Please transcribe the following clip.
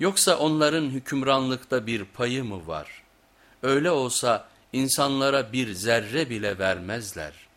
Yoksa onların hükümranlıkta bir payı mı var? Öyle olsa insanlara bir zerre bile vermezler.''